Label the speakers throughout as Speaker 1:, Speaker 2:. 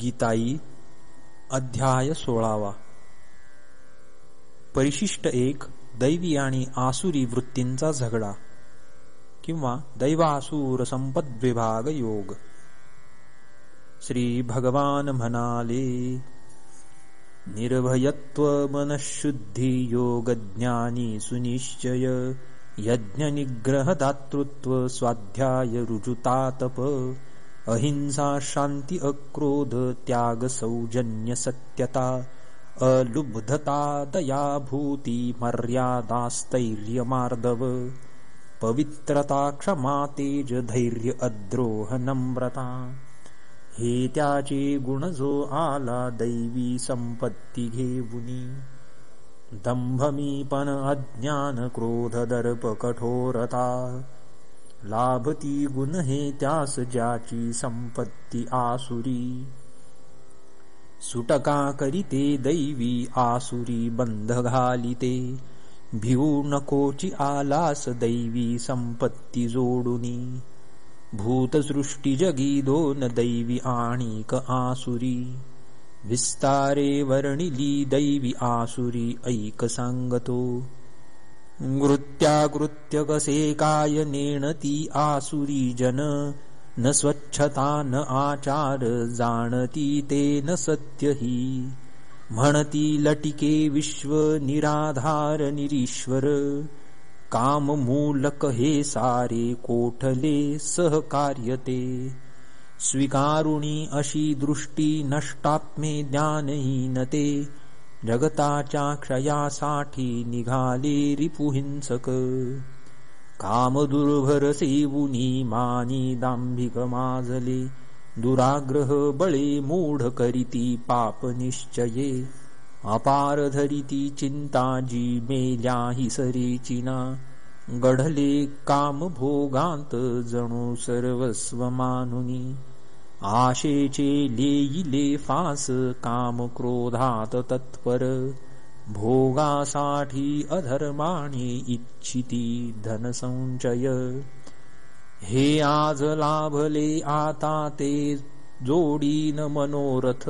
Speaker 1: गीताई अध्याय सोळावा. परिशिष्ट एक दैवी आणि आसुरी वृत्तींचा झगडा किंवा दैवासूर संपद विभाग योग. श्री भगवान म्हणाले निर्भयत्व मनशुद्धी योग ज्ञानी सुनिश्चय यज्ञ निग्रह दातृत्व स्वाध्याय रुजुतातप अहिंसा शांती अक्रोध त्याग सौजन्य सत्यता अलुब्धता दया भूती मर्यादास्तैर्य मार्दव पवित्रता क्षमा तेज धैर्य अद्रोह नम्रता। हे त्याचे गुण जो आला दैवी संपत्ती घेऊनी दंभमीपन अज्ञान क्रोध दर्प कठोरता लाभती गुण हे त्यास ज्याची संपत्ती आसुरी. सुटका करीते दैवी आसुरी बंध घालिते. भिऊ नकोची आलास दैवी संपत्ती जोडुनी. भूतसृष्टी जगी दोन दैवी आणिक आसुरी. विस्तारे वर्णिली दैवी आसुरी ऐक सांगतो कृत्य कसे काय नेणती आसुरी जन न स्वच्छता न आचार जाणती ते न सत्य ही। म्हणती लटिके विश्व निराधार निरीश्वर काम मूलक हे सारे कोठले सहकार्यते। स्वीकारुणी अशी दृष्टी नष्टात्मे ज्ञानहीनते जगताच्या क्षयासाठी निघाले रिपुहिंसक कामदुर्भर सेवुनी मानी दांभिक माजले दुराग्रह करीती पाप निश्चये अपार धरिती चिंता जी मेल्याही सरीचिना। गढले काम भोगांत जणू सर्वस्व मानुनी आशेचे लेईले फास काम क्रोधात तत्पर भोगासाठी अधर्माने इच्छिती धनसंचय. हे आज लाभले आता ते जोडीन मनोरथ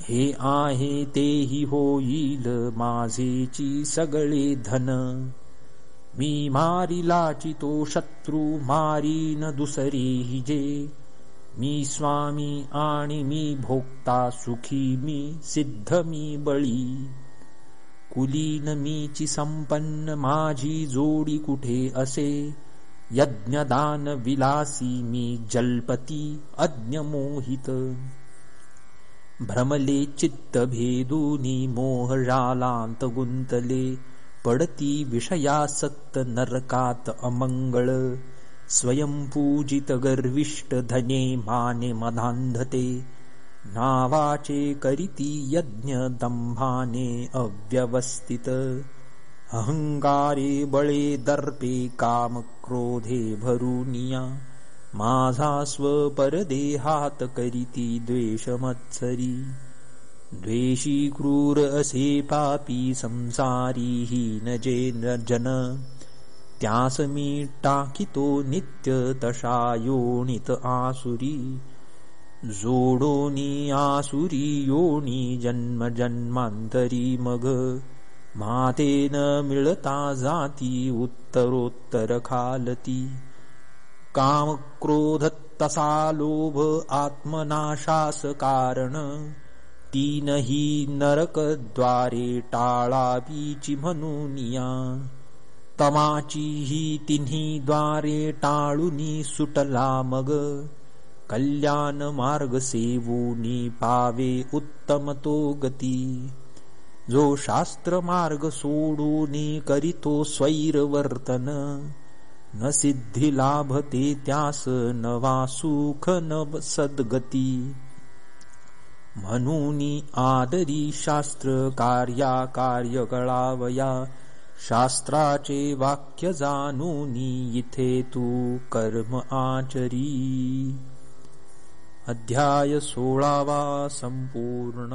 Speaker 1: हे आहे तेही होईल माझेची सगळे धन. मी मारिलाची तो शत्रू मारीन दुसरी जे मी स्वामी आणि मी भोक्ता सुखी मी सिद्ध मी बळी. कुलीन मीची संपन्न माझी जोडी कुठे असे? यज्ञदान विलासी मी जल्पती अज्ञमोहित. भ्रमले चित्त भेदूनी मोहजालांत गुंतले. पडती विषयासक्त नरकात अमंगळ स्वयंपूजित गर्विष्ट धने माने मधांधते नावाचे करीती यज्ञ दंभाने अव्यवस्थित। अहंगारे बळे दर्पे काम क्रोधे भरुनिया। माझा स्वपरदेहात करीती द्वेषमत्सरी। द्वेषी क्रूर असे पापी संसारी ही न जन टाकितो नित्य तशा योनित आसुरी जोडोनी आसुरी योनी जन्म जन्मांतरी मग। मातेन मिळता जाती उत्तरोत्तर खालती काम क्रोध तसा लोभ आत्मनाशास कारण तीनही नरकद्वारे टाळावीची म्हणूनिया तमाची ही तिन्ही द्वारे टाळुनी सुटला मग. कल्याण मार्ग सेवूनी पावे उत्तम तो गती. जो शास्त्र मार्ग सोडूनी करीतो स्वैर वर्तन न सिद्धी लाभते त्यास नवा सुख न सद्गती. म्हणून आदरी शास्त्र कार्या कार्य कळावया शास्त्राचे वाक्य जाणूनी इथे तू कर्म आचरी. अध्याय सोळावा संपूर्ण